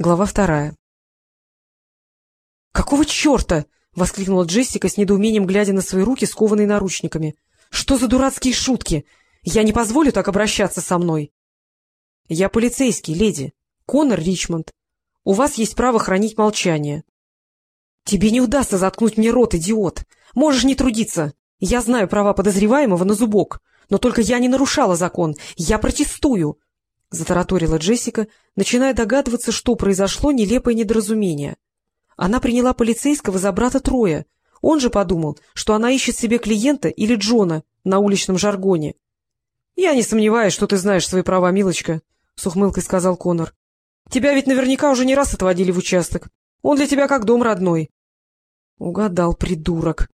Глава вторая. «Какого черта?» — воскликнула Джессика с недоумением, глядя на свои руки, скованные наручниками. «Что за дурацкие шутки? Я не позволю так обращаться со мной!» «Я полицейский, леди. Конор Ричмонд. У вас есть право хранить молчание». «Тебе не удастся заткнуть мне рот, идиот! Можешь не трудиться. Я знаю права подозреваемого на зубок, но только я не нарушала закон. Я протестую!» — затараторила Джессика, начиная догадываться, что произошло нелепое недоразумение. Она приняла полицейского за брата Троя. Он же подумал, что она ищет себе клиента или Джона на уличном жаргоне. — Я не сомневаюсь, что ты знаешь свои права, милочка, — с ухмылкой сказал Конор. — Тебя ведь наверняка уже не раз отводили в участок. Он для тебя как дом родной. — Угадал, придурок.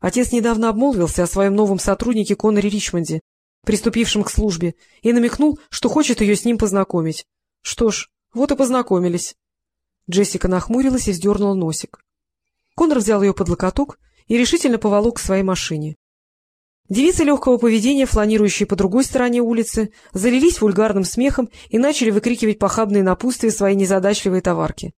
Отец недавно обмолвился о своем новом сотруднике Коноре Ричмонде, приступившим к службе, и намекнул, что хочет ее с ним познакомить. Что ж, вот и познакомились. Джессика нахмурилась и вздернула носик. Конор взял ее под локоток и решительно поволок к своей машине. Девицы легкого поведения, фланирующие по другой стороне улицы, залились вульгарным смехом и начали выкрикивать похабные напутствия своей незадачливой товарки.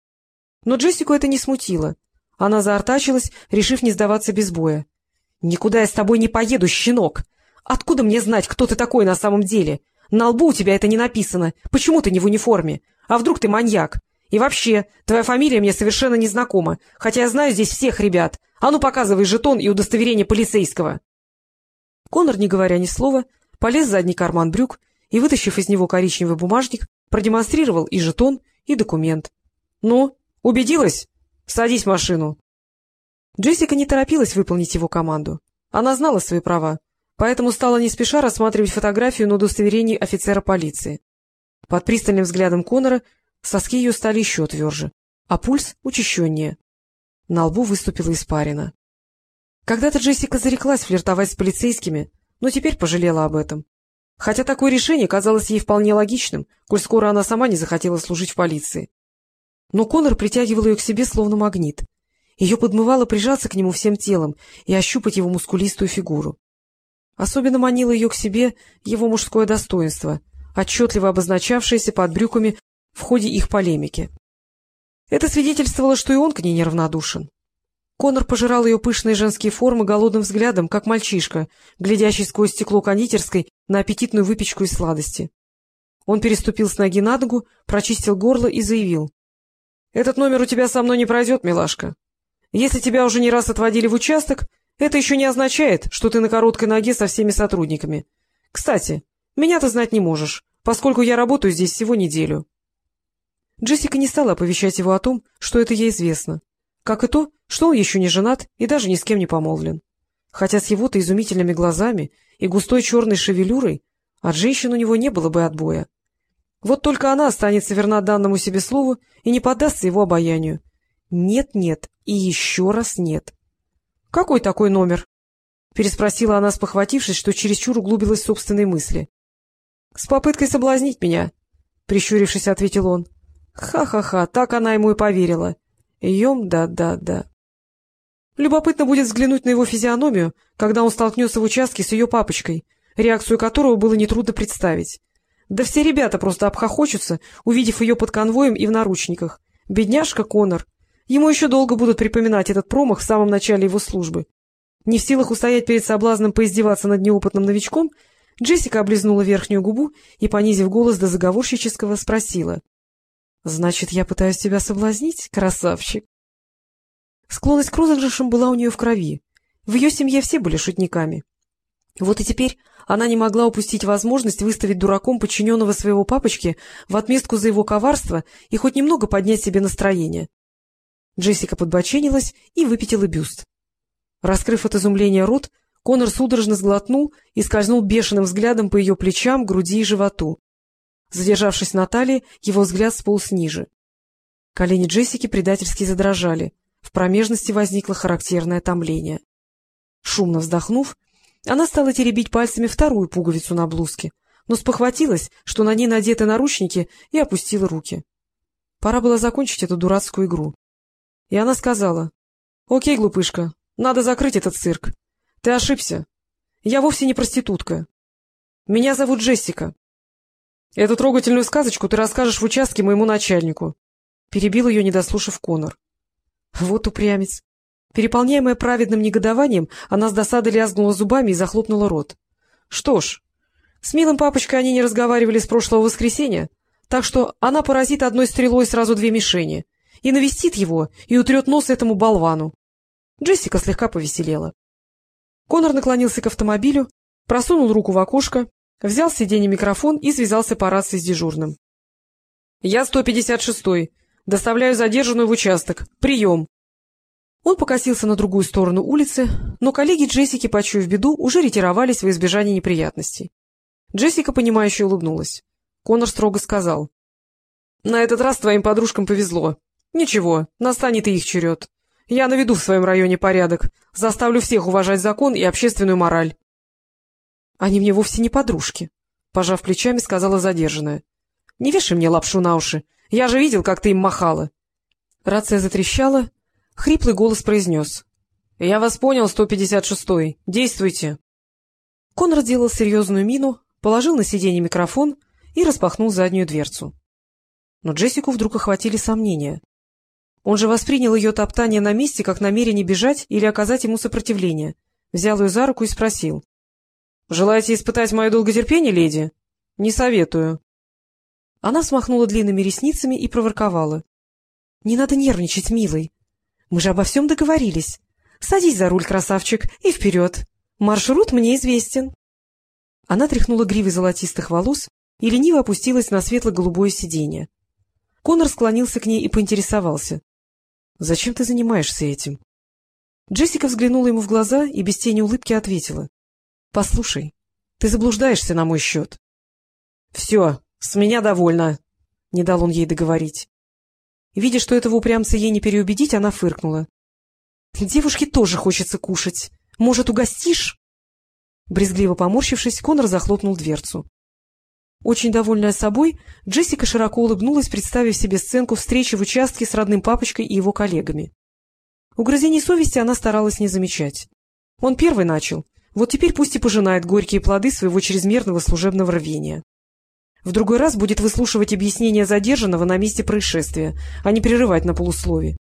Но Джессику это не смутило. Она заортачилась, решив не сдаваться без боя. — Никуда я с тобой не поеду, щенок! Откуда мне знать, кто ты такой на самом деле? На лбу у тебя это не написано. Почему ты не в униформе? А вдруг ты маньяк? И вообще, твоя фамилия мне совершенно не знакома, хотя я знаю здесь всех ребят. А ну, показывай жетон и удостоверение полицейского. Конор, не говоря ни слова, полез в задний карман брюк и, вытащив из него коричневый бумажник, продемонстрировал и жетон, и документ. — Ну, убедилась? Садись в машину. Джессика не торопилась выполнить его команду. Она знала свои права поэтому стала не спеша рассматривать фотографию на удостоверении офицера полиции. Под пристальным взглядом Конора соски ее стали еще тверже, а пульс учащеннее. На лбу выступила испарина. Когда-то Джессика зареклась флиртовать с полицейскими, но теперь пожалела об этом. Хотя такое решение казалось ей вполне логичным, коль скоро она сама не захотела служить в полиции. Но Конор притягивал ее к себе словно магнит. Ее подмывало прижаться к нему всем телом и ощупать его мускулистую фигуру. Особенно манило ее к себе его мужское достоинство, отчетливо обозначавшееся под брюками в ходе их полемики. Это свидетельствовало, что и он к ней неравнодушен. Конор пожирал ее пышные женские формы голодным взглядом, как мальчишка, глядящий сквозь стекло кондитерской на аппетитную выпечку и сладости. Он переступил с ноги на ногу, прочистил горло и заявил. — Этот номер у тебя со мной не пройдет, милашка. Если тебя уже не раз отводили в участок, это еще не означает, что ты на короткой ноге со всеми сотрудниками. Кстати, меня ты знать не можешь, поскольку я работаю здесь всего неделю. Джессика не стала оповещать его о том, что это ей известно, как и то, что он еще не женат и даже ни с кем не помолвлен. Хотя с его-то изумительными глазами и густой черной шевелюрой от женщин у него не было бы отбоя. Вот только она останется верна данному себе слову и не поддастся его обаянию. Нет-нет и еще раз нет. — Какой такой номер? — переспросила она, спохватившись, что чересчур углубилась в собственные мысли. — С попыткой соблазнить меня, — прищурившись, ответил он. Ха — Ха-ха-ха, так она ему и поверила. Ем, да-да-да. Любопытно будет взглянуть на его физиономию, когда он столкнется в участке с ее папочкой, реакцию которого было нетрудно представить. Да все ребята просто обхохочутся, увидев ее под конвоем и в наручниках. Бедняжка Конор. Ему еще долго будут припоминать этот промах в самом начале его службы. Не в силах устоять перед соблазном поиздеваться над неопытным новичком, Джессика облизнула верхнюю губу и, понизив голос до заговорщического, спросила. — Значит, я пытаюсь тебя соблазнить, красавчик? Склонность к розыгрышам была у нее в крови. В ее семье все были шутниками. Вот и теперь она не могла упустить возможность выставить дураком подчиненного своего папочки в отместку за его коварство и хоть немного поднять себе настроение. Джессика подбоченилась и выпятила бюст. Раскрыв от изумления рот, Конор судорожно сглотнул и скользнул бешеным взглядом по ее плечам, груди и животу. Задержавшись на талии, его взгляд сполз ниже. Колени Джессики предательски задрожали. В промежности возникло характерное томление. Шумно вздохнув, она стала теребить пальцами вторую пуговицу на блузке, но спохватилась, что на ней надеты наручники, и опустила руки. Пора было закончить эту дурацкую игру. И она сказала, — Окей, глупышка, надо закрыть этот цирк. Ты ошибся. Я вовсе не проститутка. Меня зовут Джессика. Эту трогательную сказочку ты расскажешь в участке моему начальнику. — перебил ее, не дослушав Конор. Вот упрямец. Переполняемая праведным негодованием, она с досадой лязгнула зубами и захлопнула рот. Что ж, с милым папочкой они не разговаривали с прошлого воскресенья, так что она поразит одной стрелой сразу две мишени и навестит его, и утрет нос этому болвану. Джессика слегка повеселела. Конор наклонился к автомобилю, просунул руку в окошко, взял с сиденья микрофон и связался по рации с дежурным. — Я 156-й. Доставляю задержанную в участок. Прием. Он покосился на другую сторону улицы, но коллеги Джессики, почуяв беду, уже ретировались во избежание неприятностей. Джессика, понимающе улыбнулась. Конор строго сказал. — На этот раз твоим подружкам повезло. Ничего, настанет и их черед. Я наведу в своем районе порядок, заставлю всех уважать закон и общественную мораль. — Они мне вовсе не подружки, — пожав плечами, сказала задержанная. — Не вешай мне лапшу на уши. Я же видел, как ты им махала. Рация затрещала, хриплый голос произнес. — Я вас понял, 156-й. Действуйте. Конрад делал серьезную мину, положил на сиденье микрофон и распахнул заднюю дверцу. Но Джессику вдруг охватили сомнения. Он же воспринял ее топтание на месте как намерение бежать или оказать ему сопротивление, взял ее за руку и спросил. — Желаете испытать мое долготерпение, леди? — Не советую. Она смахнула длинными ресницами и проворковала. — Не надо нервничать, милый. Мы же обо всем договорились. Садись за руль, красавчик, и вперед. Маршрут мне известен. Она тряхнула гривой золотистых волос и лениво опустилась на светло-голубое сиденье. Конор склонился к ней и поинтересовался. — Зачем ты занимаешься этим? Джессика взглянула ему в глаза и без тени улыбки ответила. — Послушай, ты заблуждаешься на мой счет. — Все, с меня довольно, — не дал он ей договорить. Видя, что этого упрямца ей не переубедить, она фыркнула. — Девушке тоже хочется кушать. Может, угостишь? Брезгливо поморщившись, Конор захлопнул дверцу. Очень довольная собой, Джессика широко улыбнулась, представив себе сценку встречи в участке с родным папочкой и его коллегами. Угрызений совести она старалась не замечать. Он первый начал, вот теперь пусть и пожинает горькие плоды своего чрезмерного служебного рвения. В другой раз будет выслушивать объяснения задержанного на месте происшествия, а не прерывать на полуслове.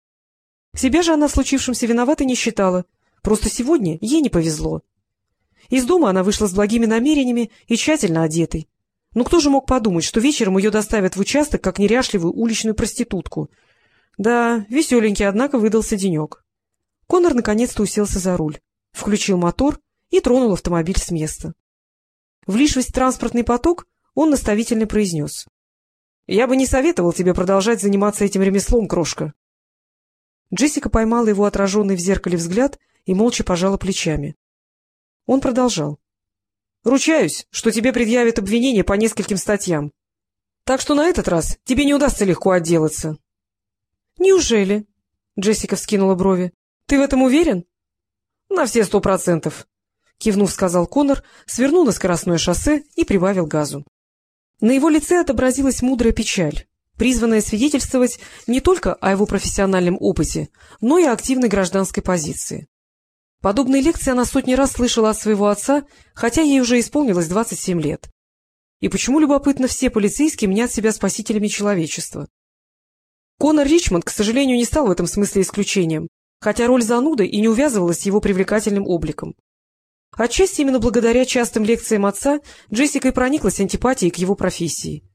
Себя же она в случившемся виноватой не считала, просто сегодня ей не повезло. Из дома она вышла с благими намерениями и тщательно одетой. Ну кто же мог подумать, что вечером ее доставят в участок, как неряшливую уличную проститутку? Да, веселенький, однако, выдался денек. Конор наконец-то уселся за руль, включил мотор и тронул автомобиль с места. Влившись в транспортный поток, он наставительно произнес. — Я бы не советовал тебе продолжать заниматься этим ремеслом, крошка. Джессика поймала его отраженный в зеркале взгляд и молча пожала плечами. Он продолжал. — Ручаюсь, что тебе предъявят обвинение по нескольким статьям. Так что на этот раз тебе не удастся легко отделаться. — Неужели? — Джессика вскинула брови. — Ты в этом уверен? — На все сто процентов, — кивнув, сказал Конор, свернул на скоростное шоссе и прибавил газу. На его лице отобразилась мудрая печаль, призванная свидетельствовать не только о его профессиональном опыте, но и активной гражданской позиции. Подобные лекции она сотни раз слышала от своего отца, хотя ей уже исполнилось 27 лет. И почему, любопытно, все полицейские мнят себя спасителями человечества? Конор Ричмонд, к сожалению, не стал в этом смысле исключением, хотя роль зануды и не увязывалась с его привлекательным обликом. Отчасти именно благодаря частым лекциям отца Джессика и прониклась антипатией к его профессии.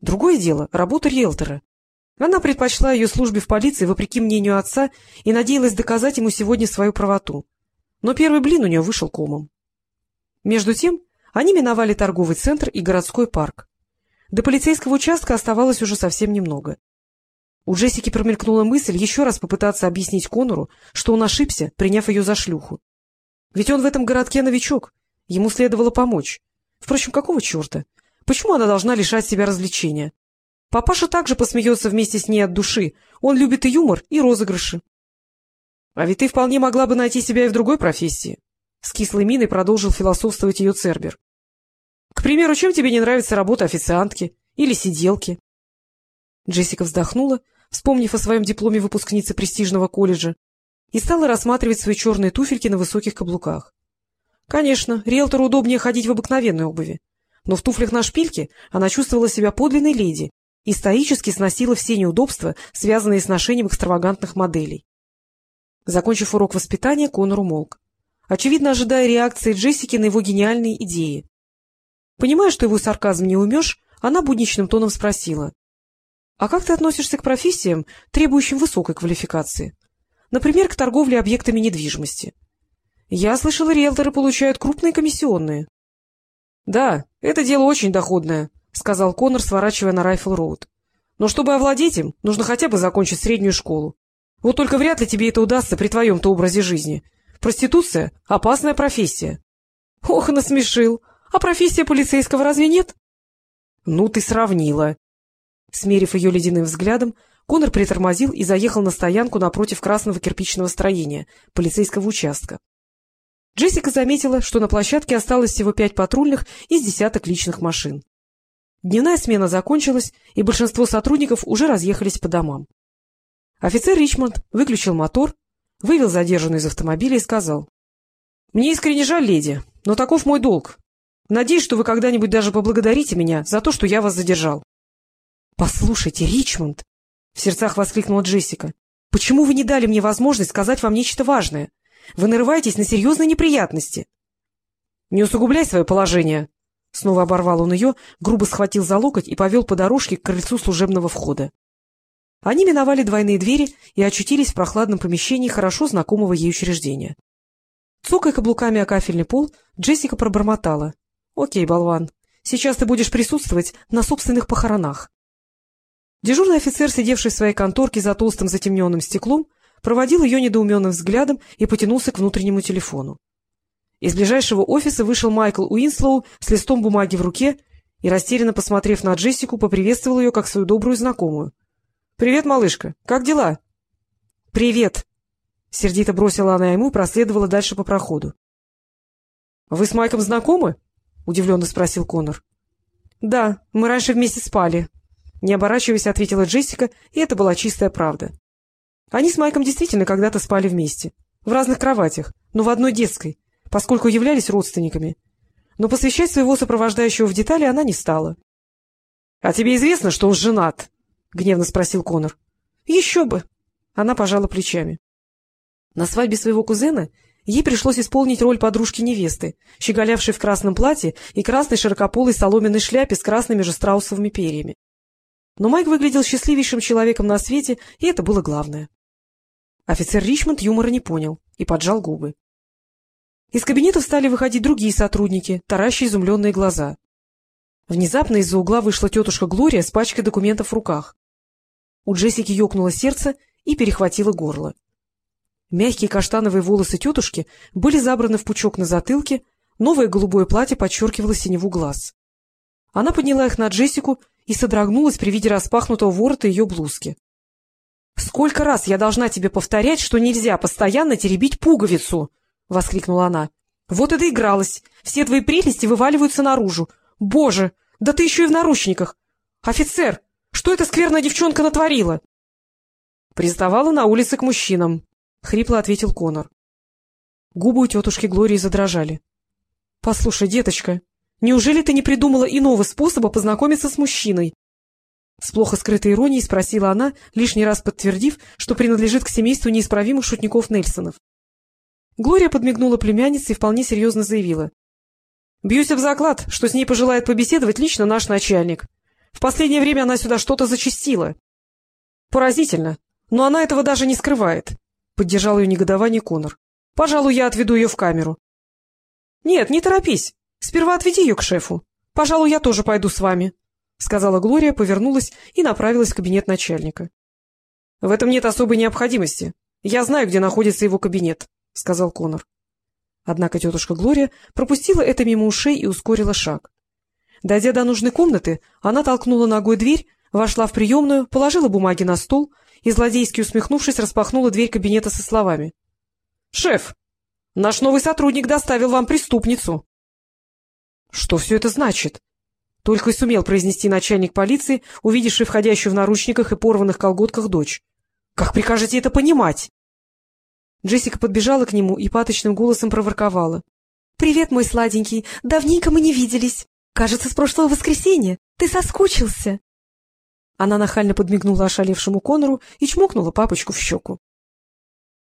Другое дело — работа риэлтора. Она предпочла ее службе в полиции вопреки мнению отца и надеялась доказать ему сегодня свою правоту но первый блин у нее вышел комом. Между тем они миновали торговый центр и городской парк. До полицейского участка оставалось уже совсем немного. У Джессики промелькнула мысль еще раз попытаться объяснить Конору, что он ошибся, приняв ее за шлюху. Ведь он в этом городке новичок, ему следовало помочь. Впрочем, какого черта? Почему она должна лишать себя развлечения? Папаша также посмеется вместе с ней от души, он любит и юмор, и розыгрыши. А ведь ты вполне могла бы найти себя и в другой профессии. С кислой миной продолжил философствовать ее Цербер. К примеру, чем тебе не нравится работа официантки или сиделки? Джессика вздохнула, вспомнив о своем дипломе выпускницы престижного колледжа, и стала рассматривать свои черные туфельки на высоких каблуках. Конечно, риэлтору удобнее ходить в обыкновенной обуви, но в туфлях на шпильке она чувствовала себя подлинной леди и стоически сносила все неудобства, связанные с ношением экстравагантных моделей. Закончив урок воспитания, Конор умолк, очевидно ожидая реакции Джессики на его гениальные идеи. Понимая, что его сарказм не умешь, она будничным тоном спросила. — А как ты относишься к профессиям, требующим высокой квалификации? Например, к торговле объектами недвижимости. Я слышала, риэлторы получают крупные комиссионные. — Да, это дело очень доходное, — сказал Конор, сворачивая на Райфл-Роуд. — Но чтобы овладеть им, нужно хотя бы закончить среднюю школу. Вот только вряд ли тебе это удастся при твоем-то образе жизни. Проституция — опасная профессия. — Ох, насмешил. А профессия полицейского разве нет? — Ну, ты сравнила. Смерив ее ледяным взглядом, Конор притормозил и заехал на стоянку напротив красного кирпичного строения, полицейского участка. Джессика заметила, что на площадке осталось всего пять патрульных из десяток личных машин. Дневная смена закончилась, и большинство сотрудников уже разъехались по домам. Офицер Ричмонд выключил мотор, вывел задержанную из автомобиля и сказал. — Мне искренне жаль, леди, но таков мой долг. Надеюсь, что вы когда-нибудь даже поблагодарите меня за то, что я вас задержал. — Послушайте, Ричмонд! — в сердцах воскликнула Джессика. — Почему вы не дали мне возможность сказать вам нечто важное? Вы нарываетесь на серьезные неприятности. — Не усугубляй свое положение! Снова оборвал он ее, грубо схватил за локоть и повел по дорожке к крыльцу служебного входа. Они миновали двойные двери и очутились в прохладном помещении хорошо знакомого ей учреждения. Цокая каблуками о кафельный пол, Джессика пробормотала. — Окей, болван, сейчас ты будешь присутствовать на собственных похоронах. Дежурный офицер, сидевший в своей конторке за толстым затемненным стеклом, проводил ее недоуменным взглядом и потянулся к внутреннему телефону. Из ближайшего офиса вышел Майкл Уинслоу с листом бумаги в руке и, растерянно посмотрев на Джессику, поприветствовал ее как свою добрую знакомую. — Привет, малышка. Как дела? — Привет. Сердито бросила она ему и проследовала дальше по проходу. — Вы с Майком знакомы? — удивленно спросил Конор. — Да, мы раньше вместе спали, не оборачиваясь, ответила Джессика, и это была чистая правда. Они с Майком действительно когда-то спали вместе, в разных кроватях, но в одной детской, поскольку являлись родственниками. Но посвящать своего сопровождающего в детали она не стала. — А тебе известно, что он женат? — гневно спросил Конор. — Еще бы! Она пожала плечами. На свадьбе своего кузена ей пришлось исполнить роль подружки-невесты, щеголявшей в красном платье и красной широкополой соломенной шляпе с красными же страусовыми перьями. Но Майк выглядел счастливейшим человеком на свете, и это было главное. Офицер Ричмонд юмора не понял и поджал губы. Из кабинета стали выходить другие сотрудники, таращие изумленные глаза. Внезапно из-за угла вышла тетушка Глория с пачкой документов в руках. У Джессики ёкнуло сердце и перехватило горло. Мягкие каштановые волосы тетушки были забраны в пучок на затылке, новое голубое платье подчеркивало синеву глаз. Она подняла их на Джессику и содрогнулась при виде распахнутого ворота ее блузки. — Сколько раз я должна тебе повторять, что нельзя постоянно теребить пуговицу? — воскликнула она. — Вот и доигралась. Все твои прелести вываливаются наружу. Боже, да ты еще и в наручниках! Офицер, что эта скверная девчонка натворила? — Приставала на улице к мужчинам, — хрипло ответил Конор. Губы у тетушки Глории задрожали. — Послушай, деточка, Неужели ты не придумала иного способа познакомиться с мужчиной? С плохо скрытой иронией спросила она, лишний раз подтвердив, что принадлежит к семейству неисправимых шутников Нельсонов. Глория подмигнула племяннице и вполне серьезно заявила. — Бьюсь об заклад, что с ней пожелает побеседовать лично наш начальник. В последнее время она сюда что-то зачастила. — Поразительно, но она этого даже не скрывает, — поддержал ее негодование Конор. — Пожалуй, я отведу ее в камеру. — Нет, не торопись. Сперва отведи ее к шефу. Пожалуй, я тоже пойду с вами, — сказала Глория, повернулась и направилась в кабинет начальника. — В этом нет особой необходимости. Я знаю, где находится его кабинет, — сказал Конор. Однако тетушка Глория пропустила это мимо ушей и ускорила шаг. Дойдя до нужной комнаты, она толкнула ногой дверь, вошла в приемную, положила бумаги на стол и, злодейски усмехнувшись, распахнула дверь кабинета со словами. — Шеф, наш новый сотрудник доставил вам преступницу. Что все это значит? Только и сумел произнести начальник полиции, увидевший входящую в наручниках и порванных колготках дочь. Как прикажете это понимать? Джессика подбежала к нему и паточным голосом проворковала. — Привет, мой сладенький. Давненько мы не виделись. Кажется, с прошлого воскресенья. Ты соскучился. Она нахально подмигнула ошалевшему Конору и чмокнула папочку в щеку.